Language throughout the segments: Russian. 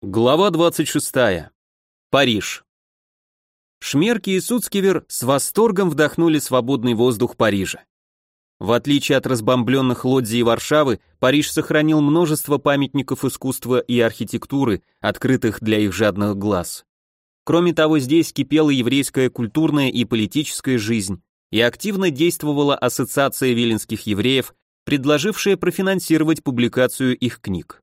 Глава 26. Париж. Шмерки и Суцкивер с восторгом вдохнули свободный воздух Парижа. В отличие от разбомбленных Лодзи и Варшавы, Париж сохранил множество памятников искусства и архитектуры, открытых для их жадных глаз. Кроме того, здесь кипела еврейская культурная и политическая жизнь, и активно действовала ассоциация виленских евреев, предложившая профинансировать публикацию их книг.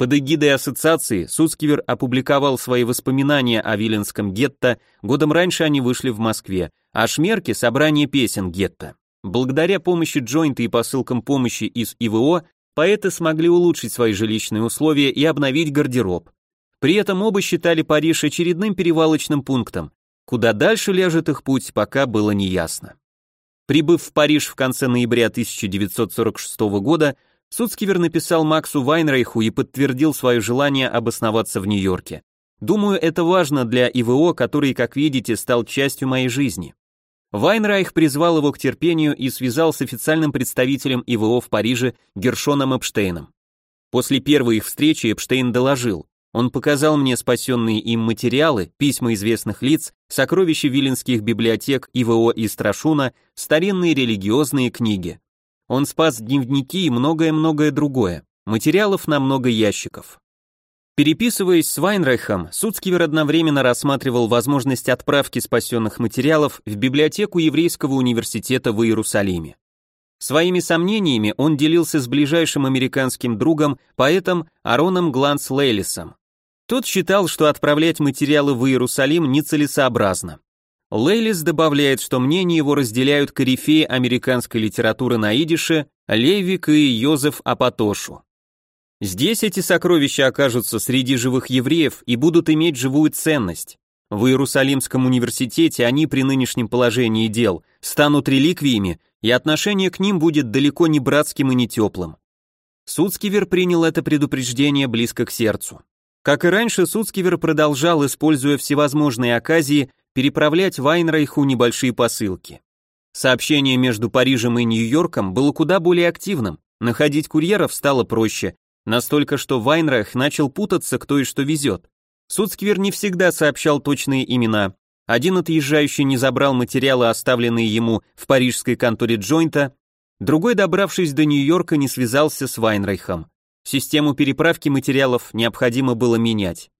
Под эгидой ассоциации Суцкивер опубликовал свои воспоминания о Виленском гетто, годом раньше они вышли в Москве, а Шмерки – собрание песен гетто. Благодаря помощи Джойнта и посылкам помощи из ИВО, поэты смогли улучшить свои жилищные условия и обновить гардероб. При этом оба считали Париж очередным перевалочным пунктом. Куда дальше ляжет их путь, пока было неясно. Прибыв в Париж в конце ноября 1946 года, Суцкивер написал Максу Вайнрейху и подтвердил свое желание обосноваться в Нью-Йорке. Думаю, это важно для ИВО, который, как видите, стал частью моей жизни. Вайнрайх призвал его к терпению и связал с официальным представителем ИВО в Париже Гершоном Эпштейном. После первой их встречи Эпштейн доложил. Он показал мне спасенные им материалы, письма известных лиц, сокровища виленских библиотек ИВО и Страшуна, старинные религиозные книги. Он спас дневники и многое-многое другое. Материалов на много ящиков. Переписываясь с Вайнрайхом, Суцкивер одновременно рассматривал возможность отправки спасенных материалов в библиотеку Еврейского университета в Иерусалиме. Своими сомнениями он делился с ближайшим американским другом, поэтом Ароном Гланс Лейлисом. Тот считал, что отправлять материалы в Иерусалим нецелесообразно. Лейлис добавляет, что мнение его разделяют корифеи американской литературы на идише Левик и Йозеф Апатошу. Здесь эти сокровища окажутся среди живых евреев и будут иметь живую ценность. В Иерусалимском университете они при нынешнем положении дел станут реликвиями, и отношение к ним будет далеко не братским и не теплым. Суцкивер принял это предупреждение близко к сердцу. Как и раньше, Суцкивер продолжал, используя всевозможные оказии, переправлять Вайнрайху небольшие посылки. Сообщение между Парижем и Нью-Йорком было куда более активным, находить курьеров стало проще, настолько что Вайнрайх начал путаться, кто и что везет. Суцквер не всегда сообщал точные имена, один отъезжающий не забрал материалы, оставленные ему в парижской конторе Джойнта, другой, добравшись до Нью-Йорка, не связался с Вайнрайхом. Систему переправки материалов необходимо было менять.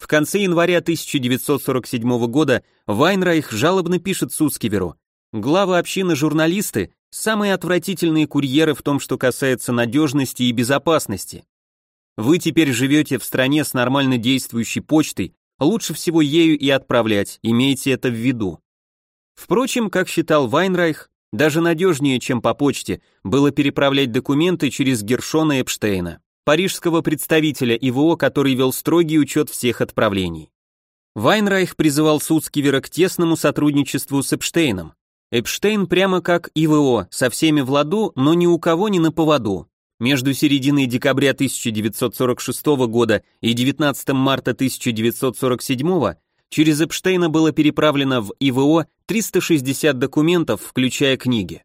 В конце января 1947 года Вайнрайх жалобно пишет Суцкиверу. Главы общины журналисты – самые отвратительные курьеры в том, что касается надежности и безопасности. Вы теперь живете в стране с нормально действующей почтой, лучше всего ею и отправлять, имейте это в виду. Впрочем, как считал Вайнрайх, даже надежнее, чем по почте, было переправлять документы через Гершона Эпштейна парижского представителя ИВО, который вел строгий учет всех отправлений. Вайнрайх призывал Суцкивера к тесному сотрудничеству с Эпштейном. Эпштейн прямо как ИВО, со всеми в ладу, но ни у кого не на поводу. Между серединой декабря 1946 года и 19 марта 1947 через Эпштейна было переправлено в ИВО 360 документов, включая книги.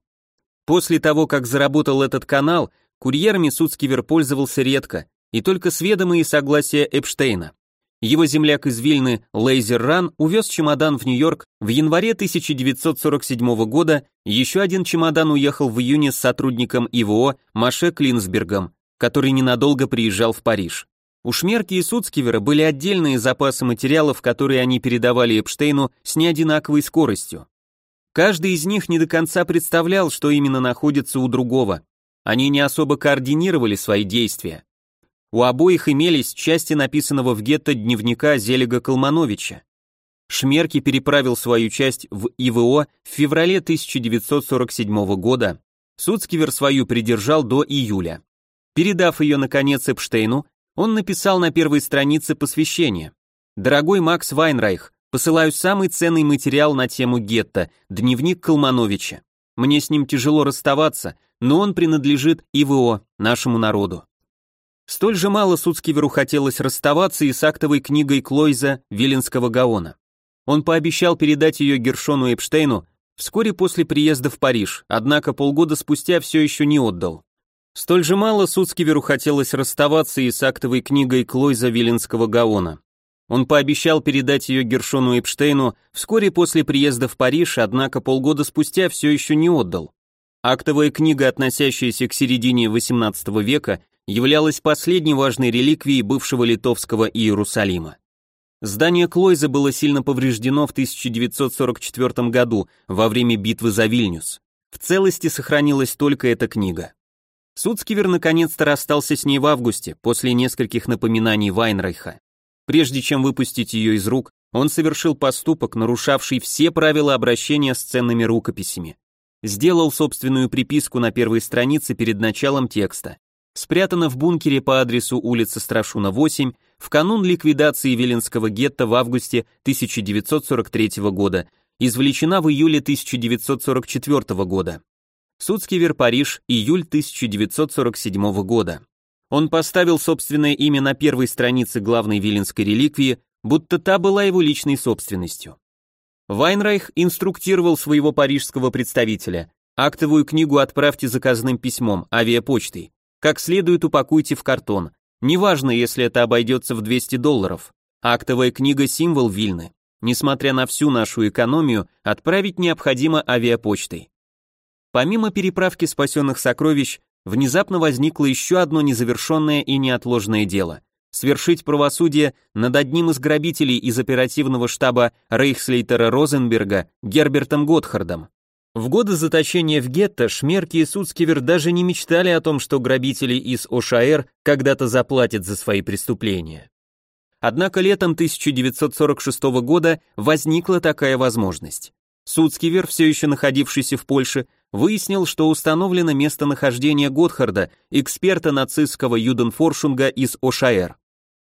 После того, как заработал этот канал, Курьерами Суцкивер пользовался редко, и только с ведома и согласия Эпштейна. Его земляк из Вильны Лейзер Ран увез чемодан в Нью-Йорк в январе 1947 года, еще один чемодан уехал в июне с сотрудником ИВО Маше Клинсбергом, который ненадолго приезжал в Париж. У Шмерки и Суцкивера были отдельные запасы материалов, которые они передавали Эпштейну с неодинаковой скоростью. Каждый из них не до конца представлял, что именно находится у другого, они не особо координировали свои действия. У обоих имелись части написанного в гетто дневника Зелега Колмановича. Шмерки переправил свою часть в ИВО в феврале 1947 года, Суцкивер свою придержал до июля. Передав ее, наконец, Эпштейну, он написал на первой странице посвящение. «Дорогой Макс Вайнрайх, посылаю самый ценный материал на тему гетто, дневник Колмановича. Мне с ним тяжело расставаться, но он принадлежит ИВО, нашему народу. Столь же мало Суцкиверу хотелось расставаться и с актовой книгой Клойза Виленского Гаона. Он пообещал передать ее Гершону Эпштейну вскоре после приезда в Париж, однако полгода спустя все еще не отдал. Столь же мало Суцкиверу хотелось расставаться и с актовой книгой Клойза Виленского Гаона. Он пообещал передать ее Гершону Эпштейну вскоре после приезда в Париж, однако полгода спустя все еще не отдал. Актовая книга, относящаяся к середине XVIII века, являлась последней важной реликвией бывшего литовского Иерусалима. Здание Клойза было сильно повреждено в 1944 году во время битвы за Вильнюс. В целости сохранилась только эта книга. Суцкивер наконец-то расстался с ней в августе, после нескольких напоминаний Вайнрайха. Прежде чем выпустить ее из рук, он совершил поступок, нарушавший все правила обращения с ценными рукописями. Сделал собственную приписку на первой странице перед началом текста. Спрятано в бункере по адресу улица Страшуна, 8, в канун ликвидации Виленского гетто в августе 1943 года, извлечена в июле 1944 года. Суцкивер, Париж, июль 1947 года. Он поставил собственное имя на первой странице главной виленской реликвии, будто та была его личной собственностью. Вайнрайх инструктировал своего парижского представителя. Актовую книгу отправьте заказным письмом, авиапочтой. Как следует упакуйте в картон. Неважно, если это обойдется в 200 долларов. Актовая книга – символ Вильны. Несмотря на всю нашу экономию, отправить необходимо авиапочтой. Помимо переправки спасенных сокровищ, внезапно возникло еще одно незавершенное и неотложное дело – свершить правосудие над одним из грабителей из оперативного штаба Рейхслейтера Розенберга Гербертом Готхардом. В годы заточения в гетто Шмерки и Суцкивер даже не мечтали о том, что грабители из ОШАР когда-то заплатят за свои преступления. Однако летом 1946 года возникла такая возможность. Суцкивер, все еще находившийся в Польше, выяснил, что установлено местонахождение Готхарда, эксперта нацистского Юденфоршунга из ОШАР.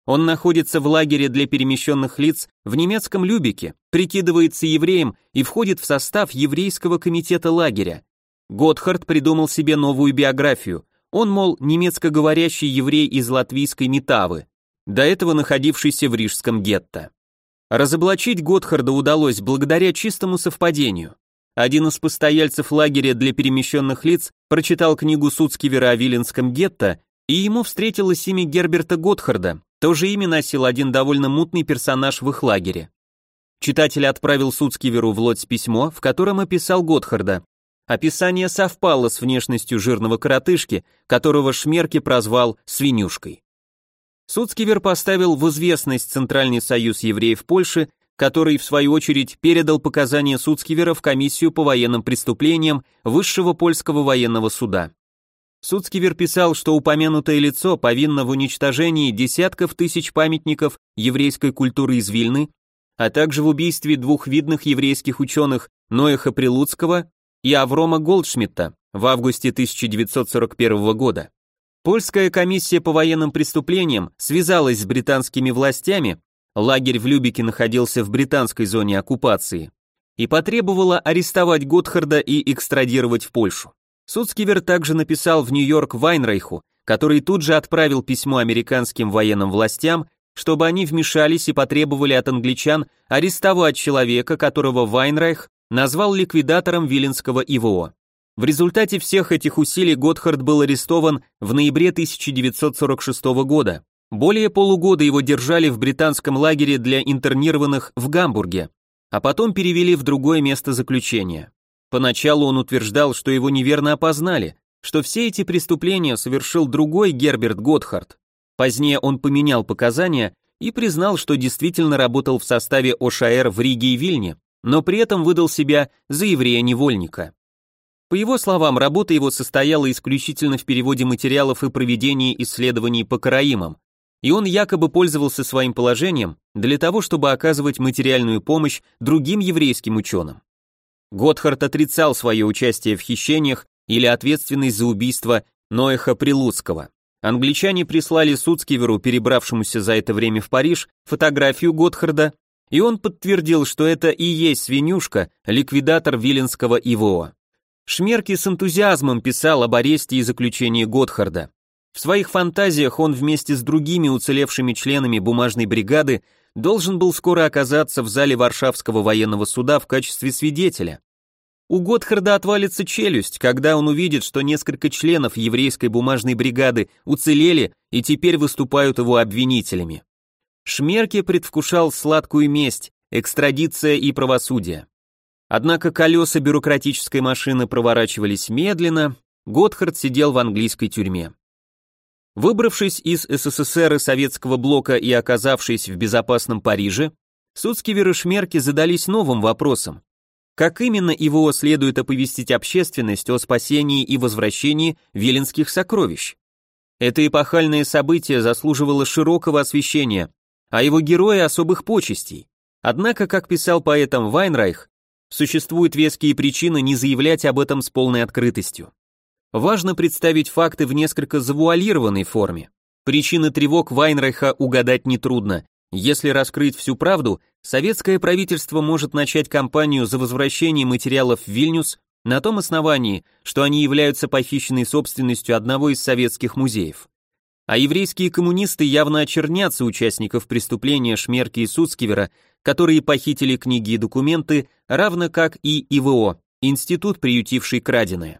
Он находится в лагере для перемещенных лиц в немецком Любике, прикидывается евреем и входит в состав еврейского комитета лагеря. Готхард придумал себе новую биографию. Он, мол, немецкоговорящий еврей из латвийской Метавы, до этого находившийся в рижском гетто. Разоблачить Готхарда удалось благодаря чистому совпадению. Один из постояльцев лагеря для перемещенных лиц прочитал книгу Суцкивера о Виленском гетто, и ему встретилось имя Герберта Готхарда, то же имя носил один довольно мутный персонаж в их лагере. Читатель отправил Суцкиверу в лодь письмо, в котором описал Готхарда. Описание совпало с внешностью жирного коротышки, которого Шмерки прозвал «свинюшкой». Суцкивер поставил в известность Центральный союз евреев Польши который, в свою очередь, передал показания Суцкивера в комиссию по военным преступлениям Высшего польского военного суда. Суцкивер писал, что упомянутое лицо повинно в уничтожении десятков тысяч памятников еврейской культуры из Вильны, а также в убийстве двух видных еврейских ученых Ноэха Прилуцкого и Аврома Голдшмидта в августе 1941 года. Польская комиссия по военным преступлениям связалась с британскими властями лагерь в Любике находился в британской зоне оккупации, и потребовала арестовать Готхарда и экстрадировать в Польшу. Суцкивер также написал в Нью-Йорк Вайнрейху, который тут же отправил письмо американским военным властям, чтобы они вмешались и потребовали от англичан арестовать человека, которого Вайнрайх назвал ликвидатором Виленского ИВО. В результате всех этих усилий Готхард был арестован в ноябре 1946 года. Более полугода его держали в британском лагере для интернированных в Гамбурге, а потом перевели в другое место заключения. Поначалу он утверждал, что его неверно опознали, что все эти преступления совершил другой Герберт Готхард. Позднее он поменял показания и признал, что действительно работал в составе ОШАР в Риге и Вильне, но при этом выдал себя за еврея-невольника. По его словам, работа его состояла исключительно в переводе материалов и проведении исследований по караимам, и он якобы пользовался своим положением для того, чтобы оказывать материальную помощь другим еврейским ученым. Готхард отрицал свое участие в хищениях или ответственность за убийство Ноэха Прилуцкого. Англичане прислали Суцкиверу, перебравшемуся за это время в Париж, фотографию Готхарда, и он подтвердил, что это и есть свинюшка, ликвидатор Виленского ИВО. Шмерки с энтузиазмом писал об аресте и заключении Готхарда. В своих фантазиях он вместе с другими уцелевшими членами бумажной бригады должен был скоро оказаться в зале Варшавского военного суда в качестве свидетеля. У Готхарда отвалится челюсть, когда он увидит, что несколько членов еврейской бумажной бригады уцелели и теперь выступают его обвинителями. Шмерке предвкушал сладкую месть, экстрадиция и правосудие. Однако колеса бюрократической машины проворачивались медленно, Готхард сидел в английской тюрьме. Выбравшись из СССР и Советского блока и оказавшись в безопасном Париже, Суцкивер и задались новым вопросом. Как именно его следует оповестить общественность о спасении и возвращении виленских сокровищ? Это эпохальное событие заслуживало широкого освещения, а его герои особых почестей. Однако, как писал поэтом Вайнрайх, существуют веские причины не заявлять об этом с полной открытостью. Важно представить факты в несколько завуалированной форме. Причины тревог Вайнрайха угадать нетрудно. Если раскрыть всю правду, советское правительство может начать кампанию за возвращение материалов в Вильнюс на том основании, что они являются похищенной собственностью одного из советских музеев. А еврейские коммунисты явно очернятся участников преступления Шмерки и Суцкивера, которые похитили книги и документы, равно как и ИВО, институт, приютивший краденое.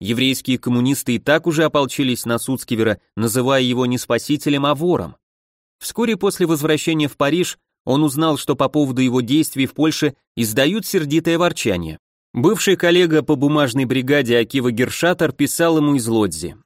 Еврейские коммунисты и так уже ополчились на Суцкивера, называя его не спасителем, а вором. Вскоре после возвращения в Париж он узнал, что по поводу его действий в Польше издают сердитое ворчание. Бывший коллега по бумажной бригаде Акива Гершатер писал ему из Лодзи.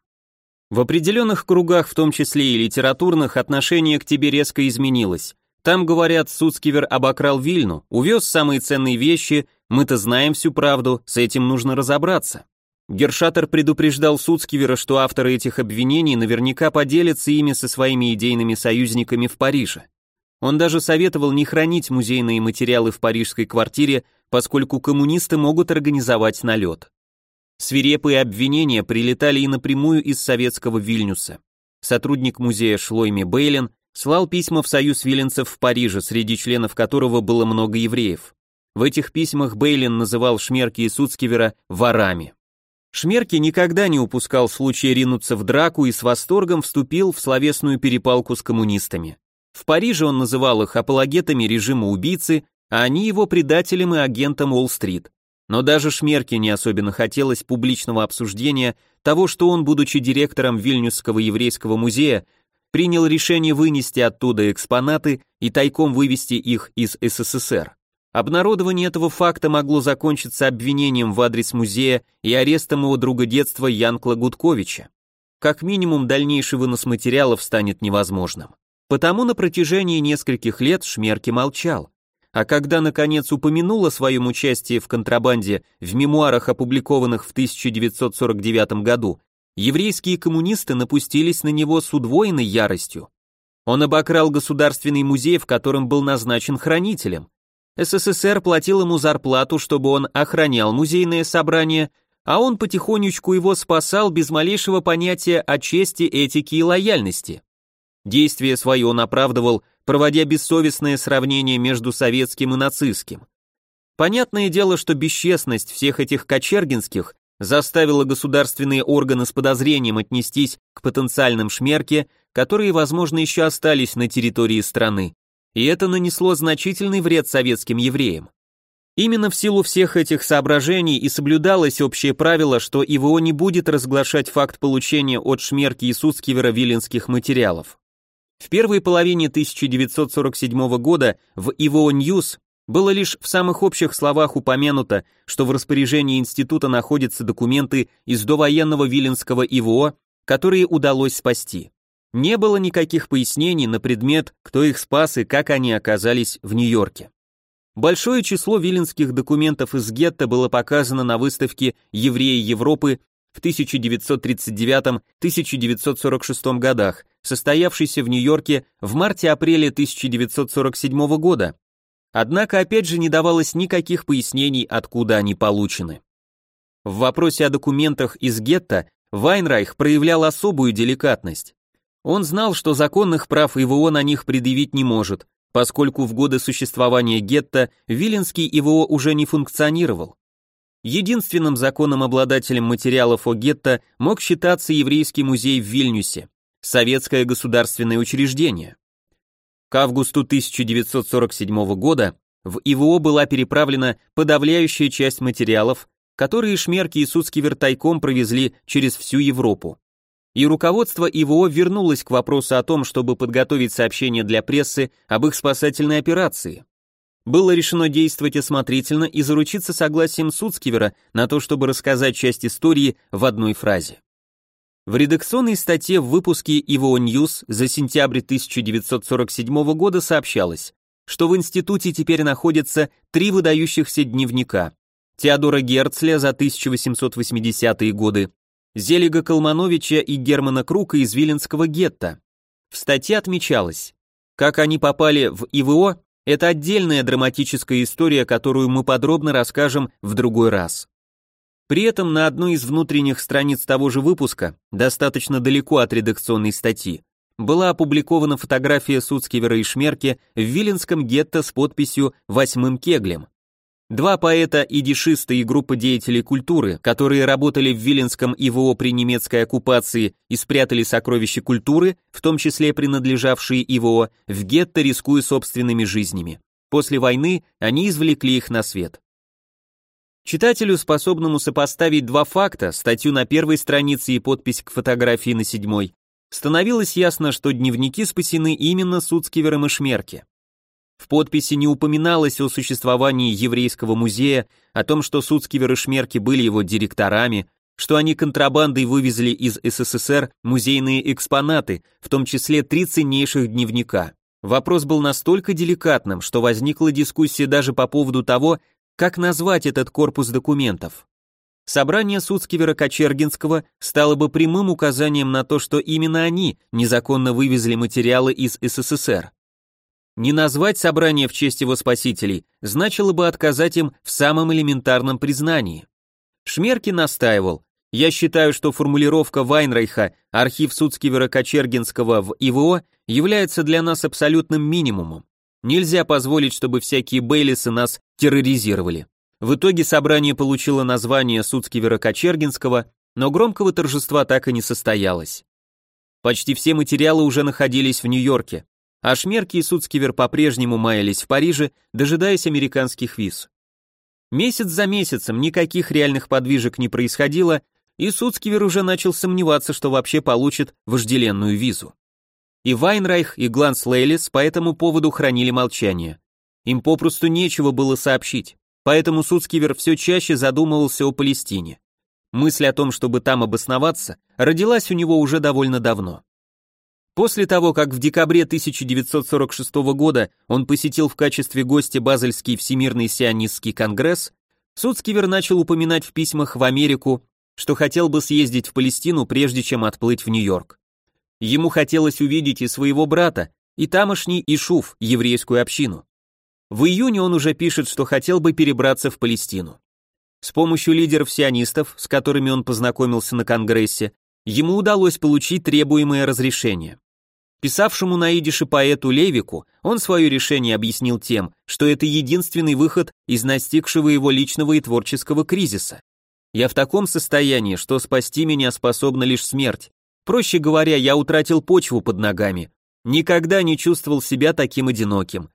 В определенных кругах, в том числе и литературных, отношение к тебе резко изменилось. Там, говорят, Суцкивер обокрал Вильну, увез самые ценные вещи, мы-то знаем всю правду, с этим нужно разобраться. Гершатер предупреждал Суцкивера, что авторы этих обвинений наверняка поделятся ими со своими идейными союзниками в Париже. Он даже советовал не хранить музейные материалы в парижской квартире, поскольку коммунисты могут организовать налет. Свирепые обвинения прилетали и напрямую из советского Вильнюса. Сотрудник музея Шлойми Бейлен слал письма в Союз Виленцев в Париже, среди членов которого было много евреев. В этих письмах Бейлен называл Шмерки и Суцкивера ворами. Шмерки никогда не упускал случая ринуться в драку и с восторгом вступил в словесную перепалку с коммунистами. В Париже он называл их апологетами режима убийцы, а они его предателем и агентом Уолл-стрит. Но даже Шмерке не особенно хотелось публичного обсуждения того, что он, будучи директором Вильнюсского еврейского музея, принял решение вынести оттуда экспонаты и тайком вывести их из СССР. Обнародование этого факта могло закончиться обвинением в адрес музея и арестом его друга детства Янкла Гудковича. Как минимум, дальнейший вынос материалов станет невозможным. Потому на протяжении нескольких лет Шмерки молчал. А когда, наконец, упомянул о своем участии в контрабанде в мемуарах, опубликованных в 1949 году, еврейские коммунисты напустились на него с удвоенной яростью. Он обокрал государственный музей, в котором был назначен хранителем, СССР платил ему зарплату, чтобы он охранял музейное собрание, а он потихонечку его спасал без малейшего понятия о чести, этике и лояльности. Действие свое он оправдывал, проводя бессовестное сравнение между советским и нацистским. Понятное дело, что бесчестность всех этих кочергинских заставила государственные органы с подозрением отнестись к потенциальным шмерке, которые, возможно, еще остались на территории страны и это нанесло значительный вред советским евреям. Именно в силу всех этих соображений и соблюдалось общее правило, что ИВО не будет разглашать факт получения от Шмерки и Суцкивера виленских материалов. В первой половине 1947 года в ИВО News было лишь в самых общих словах упомянуто, что в распоряжении института находятся документы из довоенного Виленского ИВО, которые удалось спасти. Не было никаких пояснений на предмет, кто их спас и как они оказались в Нью-Йорке. Большое число виленских документов из гетто было показано на выставке «Евреи Европы» в 1939-1946 годах, состоявшейся в Нью-Йорке в марте-апреле 1947 года. Однако опять же не давалось никаких пояснений, откуда они получены. В вопросе о документах из гетто Вайнрайх проявлял особую деликатность. Он знал, что законных прав ИВО на них предъявить не может, поскольку в годы существования гетто Виленский ИВО уже не функционировал. Единственным законным обладателем материалов о гетто мог считаться еврейский музей в Вильнюсе, советское государственное учреждение. К августу 1947 года в ИВО была переправлена подавляющая часть материалов, которые Шмерки и Суцкивер тайком провезли через всю Европу. И руководство ИВО вернулось к вопросу о том, чтобы подготовить сообщение для прессы об их спасательной операции. Было решено действовать осмотрительно и заручиться согласием Суцкивера на то, чтобы рассказать часть истории в одной фразе. В редакционной статье в выпуске ИВО News за сентябрь 1947 года сообщалось, что в институте теперь находятся три выдающихся дневника. Теодора Герцля за 1880-е годы, Зелига Калмановича и Германа Крука из Виленского гетто. В статье отмечалось, как они попали в ИВО, это отдельная драматическая история, которую мы подробно расскажем в другой раз. При этом на одной из внутренних страниц того же выпуска, достаточно далеко от редакционной статьи, была опубликована фотография Суцкивера и Шмерке в Виленском гетто с подписью «Восьмым кеглем». Два поэта и дешисты и группа деятелей культуры, которые работали в Виленском ИВО при немецкой оккупации и спрятали сокровища культуры, в том числе принадлежавшие ИВО, в гетто, рискуя собственными жизнями. После войны они извлекли их на свет. Читателю, способному сопоставить два факта, статью на первой странице и подпись к фотографии на седьмой, становилось ясно, что дневники спасены именно Суцкивером и Шмерке. В подписи не упоминалось о существовании еврейского музея, о том, что Суцкивер и Шмерке были его директорами, что они контрабандой вывезли из СССР музейные экспонаты, в том числе три ценнейших дневника. Вопрос был настолько деликатным, что возникла дискуссия даже по поводу того, как назвать этот корпус документов? Собрание Суцкивера-Кочергинского стало бы прямым указанием на то, что именно они незаконно вывезли материалы из СССР. Не назвать собрание в честь его спасителей значило бы отказать им в самом элементарном признании. Шмерки настаивал, я считаю, что формулировка Вайнрейха «Архив Суцкивера-Кочергинского в ИВО» является для нас абсолютным минимумом. Нельзя позволить, чтобы всякие Бейлисы нас терроризировали. В итоге собрание получило название Суцкивера-Кочергинского, но громкого торжества так и не состоялось. Почти все материалы уже находились в Нью-Йорке, а Шмерки и Суцкивер по-прежнему маялись в Париже, дожидаясь американских виз. Месяц за месяцем никаких реальных подвижек не происходило, и Суцкивер уже начал сомневаться, что вообще получит вожделенную визу. И Вайнрайх, и Гланс Лейлис по этому поводу хранили молчание. Им попросту нечего было сообщить, поэтому Суцкивер все чаще задумывался о Палестине. Мысль о том, чтобы там обосноваться, родилась у него уже довольно давно. После того, как в декабре 1946 года он посетил в качестве гостя Базельский Всемирный сионистский конгресс, Суцкивер начал упоминать в письмах в Америку, что хотел бы съездить в Палестину, прежде чем отплыть в Нью-Йорк. Ему хотелось увидеть и своего брата, и тамошний Ишуф, еврейскую общину. В июне он уже пишет, что хотел бы перебраться в Палестину. С помощью лидеров сионистов, с которыми он познакомился на Конгрессе, ему удалось получить требуемое разрешение. Писавшему на идише поэту Левику он свое решение объяснил тем, что это единственный выход из настигшего его личного и творческого кризиса. «Я в таком состоянии, что спасти меня способна лишь смерть, Проще говоря, я утратил почву под ногами. Никогда не чувствовал себя таким одиноким.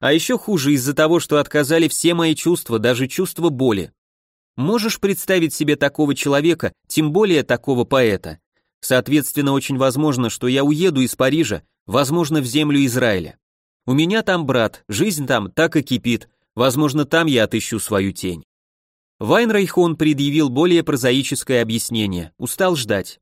А еще хуже из-за того, что отказали все мои чувства, даже чувство боли. Можешь представить себе такого человека, тем более такого поэта? Соответственно, очень возможно, что я уеду из Парижа, возможно, в землю Израиля. У меня там брат, жизнь там так и кипит, возможно, там я отыщу свою тень. Вайнрейху он предъявил более прозаическое объяснение, устал ждать.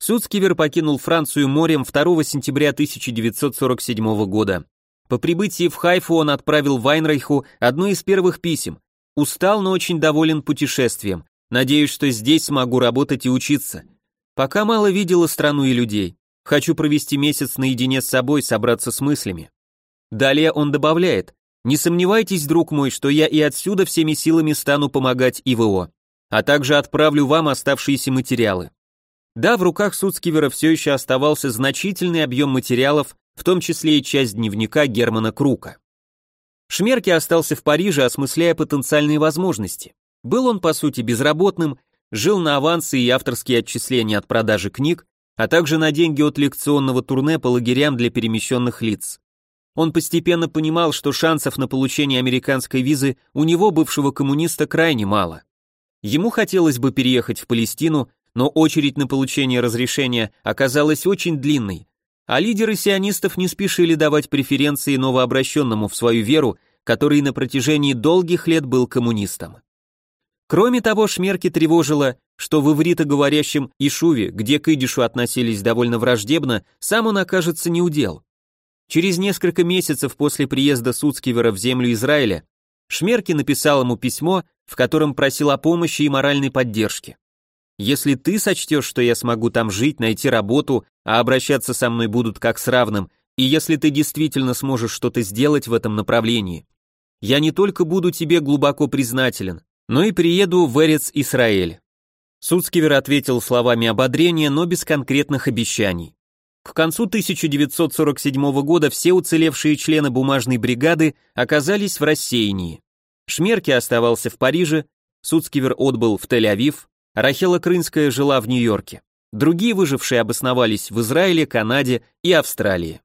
Суцкивер покинул Францию морем 2 сентября 1947 года. По прибытии в Хайфу он отправил Вайнрейху одно из первых писем. Устал, но очень доволен путешествием. Надеюсь, что здесь смогу работать и учиться. Пока мало видела страну и людей. Хочу провести месяц наедине с собой, собраться с мыслями. Далее он добавляет, не сомневайтесь, друг мой, что я и отсюда всеми силами стану помогать ИВО, а также отправлю вам оставшиеся материалы. Да, в руках Суцкивера все еще оставался значительный объем материалов, в том числе и часть дневника Германа Крука. Шмерке остался в Париже, осмысляя потенциальные возможности. Был он, по сути, безработным, жил на авансы и авторские отчисления от продажи книг, а также на деньги от лекционного турне по лагерям для перемещенных лиц. Он постепенно понимал, что шансов на получение американской визы у него, бывшего коммуниста, крайне мало. Ему хотелось бы переехать в Палестину, но очередь на получение разрешения оказалась очень длинной, а лидеры сионистов не спешили давать преференции новообращенному в свою веру, который на протяжении долгих лет был коммунистом. Кроме того, Шмерки тревожило, что в ивритоговорящем Ишуве, где к идишу относились довольно враждебно, сам он окажется неудел. Через несколько месяцев после приезда Суцкивера в землю Израиля Шмерки написал ему письмо, в котором просил о помощи и моральной поддержке. «Если ты сочтешь, что я смогу там жить, найти работу, а обращаться со мной будут как с равным, и если ты действительно сможешь что-то сделать в этом направлении, я не только буду тебе глубоко признателен, но и приеду в Эрец Исраэль». Суцкивер ответил словами ободрения, но без конкретных обещаний. К концу 1947 года все уцелевшие члены бумажной бригады оказались в рассеянии. Шмерки оставался в Париже, Суцкивер отбыл в Тель-Авив, Рахела Крынская жила в Нью-Йорке. Другие выжившие обосновались в Израиле, Канаде и Австралии.